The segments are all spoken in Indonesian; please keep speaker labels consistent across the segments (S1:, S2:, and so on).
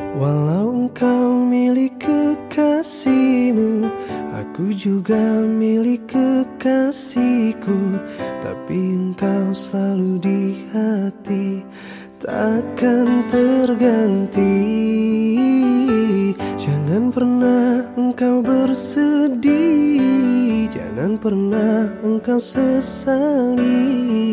S1: Walau engkau milik kekasihmu Aku juga milik kekasihku. Tapi engkau selalu di hati Takkan terganti. Jangan pernah engkau bersedih Jangan pernah engkau sesali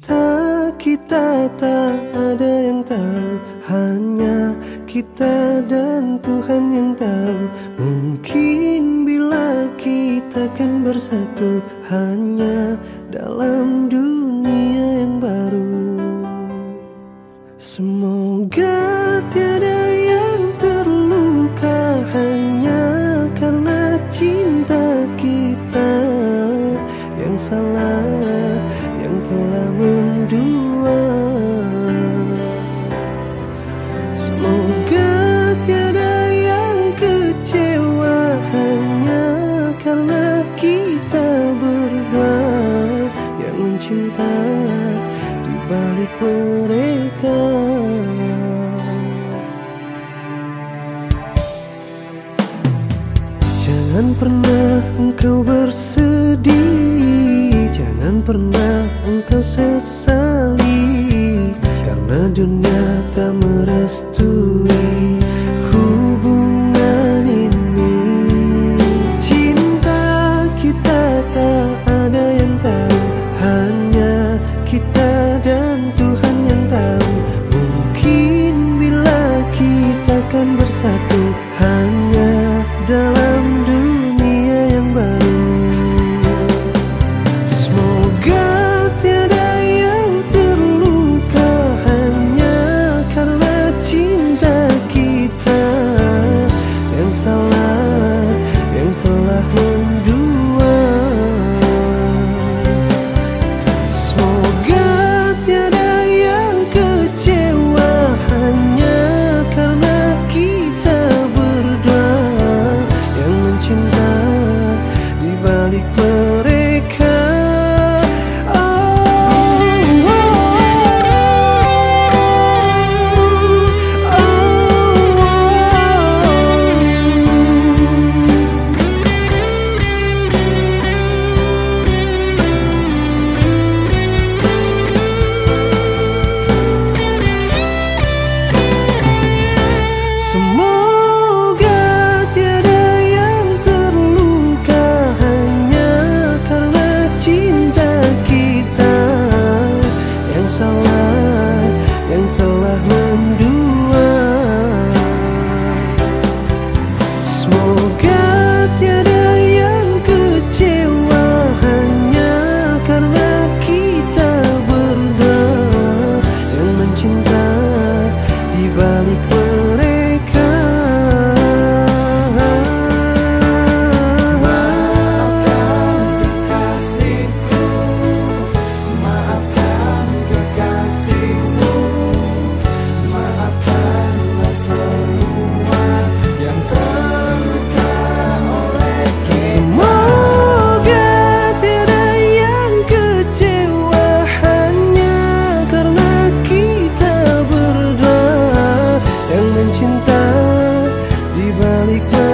S1: Cinta kita tak ada yang tahu. Hanya kita dan Tuhan yang tahu. Mungkin bila kita kan bersatu Hanya dalam dunia yang baru. Semoga tiada Semoga tiada yang kecewa Hanya karena kita berdua Yang mencinta di balik mereka. Jangan pernah engkau bersedih Jangan pernah engkau sesali Karena dunia tak merestui we could. balik